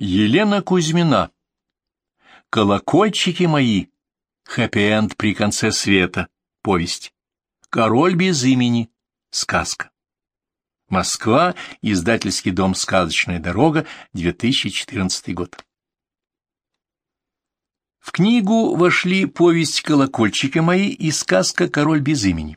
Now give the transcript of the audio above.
Елена Кузьмина. Колокольчики мои. Хэппи-энд при конце света. Повесть. Король без имени. Сказка. Москва. Издательский дом «Сказочная дорога», 2014 год. В книгу вошли повесть «Колокольчики мои» и сказка «Король без имени».